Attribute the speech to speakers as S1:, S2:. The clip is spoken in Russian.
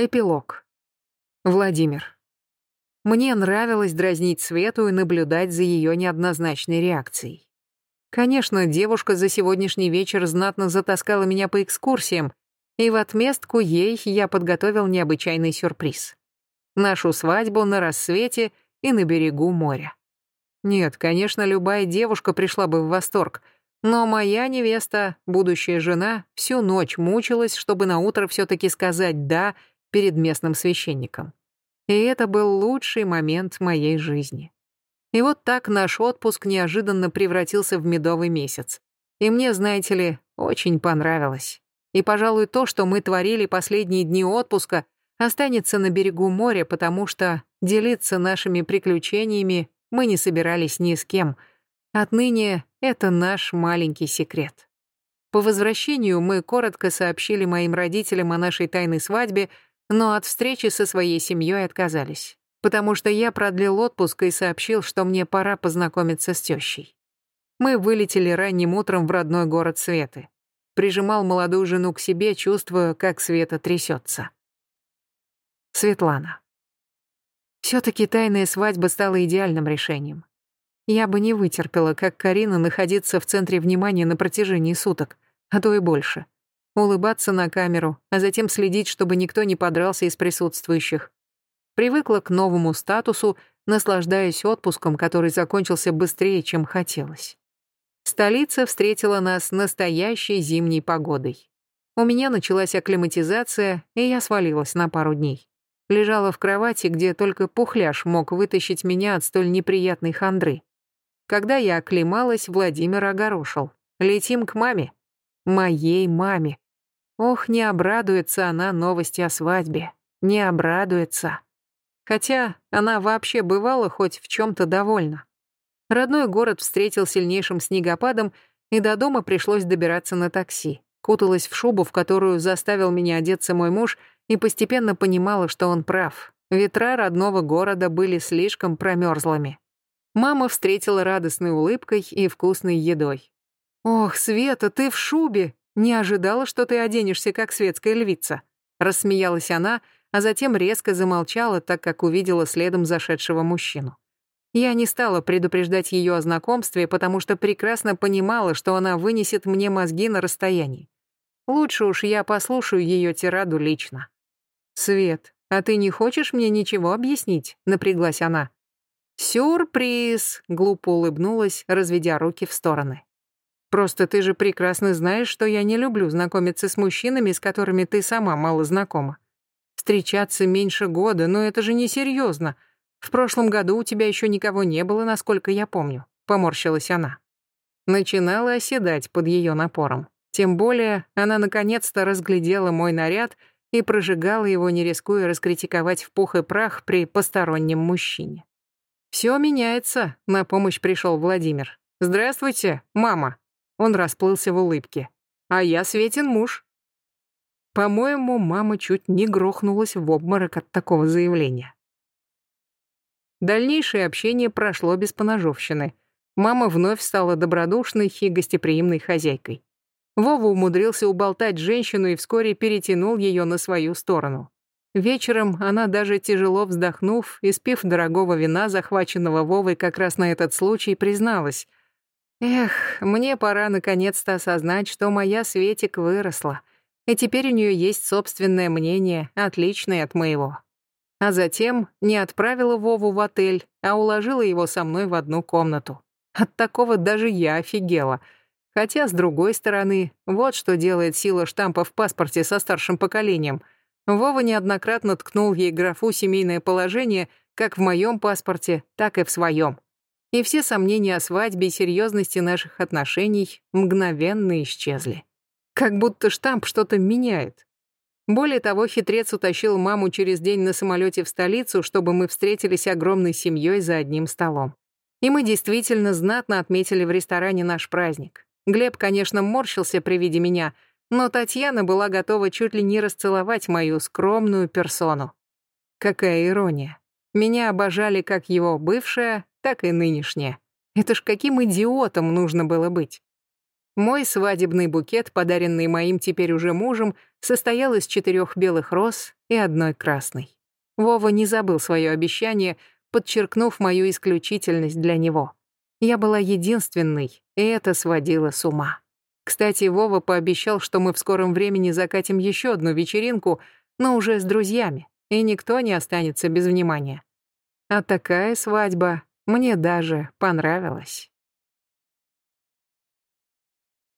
S1: Эпилог. Владимир. Мне нравилось дразнить Свету и наблюдать за ее неоднозначной реакцией. Конечно, девушка за сегодняшний вечер знатно затаскала меня по экскурсиям, и в отместку ей я подготовил необычайный сюрприз. Нашу свадьбу на рассвете и на берегу моря. Нет, конечно, любая девушка пришла бы в восторг, но моя невеста, будущая жена, всю ночь мучилась, чтобы на утро все таки сказать «да» перед местным священником. И это был лучший момент моей жизни. И вот так наш отпуск неожиданно превратился в медовый месяц. И мне, знаете ли, очень понравилось. И, пожалуй, то, что мы творили последние дни отпуска, останется на берегу моря, потому что делиться нашими приключениями мы не собирались ни с кем. Отныне это наш маленький секрет. По возвращению мы коротко сообщили моим родителям о нашей тайной свадьбе, но от встречи со своей семьей отказались, потому что я продлил отпуск и сообщил, что мне пора познакомиться с тещей. Мы вылетели ранним утром в родной город Светы. Прижимал молодую жену к себе, чувствуя, как Света трясется. Светлана. Все-таки тайная свадьба стала идеальным решением. Я бы не вытерпела, как Карина, находиться в центре внимания на протяжении суток, а то и больше улыбаться на камеру, а затем следить, чтобы никто не подрался из присутствующих. Привыкла к новому статусу, наслаждаясь отпуском, который закончился быстрее, чем хотелось. Столица встретила нас настоящей зимней погодой. У меня началась акклиматизация, и я свалилась на пару дней. Лежала в кровати, где только пухляш мог вытащить меня от столь неприятной хандры. Когда я оклемалась, Владимир огорошил. «Летим к маме». Моей маме. Ох, не обрадуется она новости о свадьбе. Не обрадуется. Хотя она вообще бывала хоть в чем-то довольна. Родной город встретил сильнейшим снегопадом, и до дома пришлось добираться на такси. Куталась в шубу, в которую заставил меня одеться мой муж, и постепенно понимала, что он прав. Ветра родного города были слишком промерзлыми. Мама встретила радостной улыбкой и вкусной едой. «Ох, Света, ты в шубе! Не ожидала, что ты оденешься, как светская львица. Рассмеялась она, а затем резко замолчала, так как увидела следом зашедшего мужчину. Я не стала предупреждать ее о знакомстве, потому что прекрасно понимала, что она вынесет мне мозги на расстоянии. Лучше уж я послушаю ее тираду лично. «Свет, а ты не хочешь мне ничего объяснить?» — напряглась она. «Сюрприз!» — глупо улыбнулась, разведя руки в стороны. Просто ты же прекрасно знаешь, что я не люблю знакомиться с мужчинами, с которыми ты сама мало знакома. Встречаться меньше года, но это же несерьезно. В прошлом году у тебя еще никого не было, насколько я помню», — поморщилась она. Начинала оседать под ее напором. Тем более она наконец-то разглядела мой наряд и прожигала его, не рискуя раскритиковать в пух и прах при постороннем мужчине. «Все меняется», — на помощь пришел Владимир. «Здравствуйте, мама». Он расплылся в улыбке. «А я Светин муж». По-моему, мама чуть не грохнулась в обморок от такого заявления. Дальнейшее общение прошло без поножовщины. Мама вновь стала добродушной и гостеприимной хозяйкой. Вова умудрился уболтать женщину и вскоре перетянул ее на свою сторону. Вечером она даже тяжело вздохнув, испив дорогого вина, захваченного Вовой как раз на этот случай, призналась. Эх, мне пора наконец-то осознать, что моя Светик выросла, и теперь у нее есть собственное мнение, отличное от моего. А затем не отправила Вову в отель, а уложила его со мной в одну комнату. От такого даже я офигела. Хотя, с другой стороны, вот что делает сила штампа в паспорте со старшим поколением. Вова неоднократно ткнул ей графу «семейное положение» как в моем паспорте, так и в своем и все сомнения о свадьбе и серьезности наших отношений мгновенно исчезли. Как будто штамп что-то меняет. Более того, хитрец утащил маму через день на самолете в столицу, чтобы мы встретились огромной семьей за одним столом. И мы действительно знатно отметили в ресторане наш праздник. Глеб, конечно, морщился при виде меня, но Татьяна была готова чуть ли не расцеловать мою скромную персону. Какая ирония. Меня обожали как его бывшая, так и нынешняя. Это ж каким идиотом нужно было быть. Мой свадебный букет, подаренный моим теперь уже мужем, состоял из четырех белых роз и одной красной. Вова не забыл свое обещание, подчеркнув мою исключительность для него. Я была единственной, и это сводило с ума. Кстати, Вова пообещал, что мы в скором времени закатим еще одну вечеринку, но уже с друзьями, и никто не останется без внимания. А такая свадьба мне даже понравилась.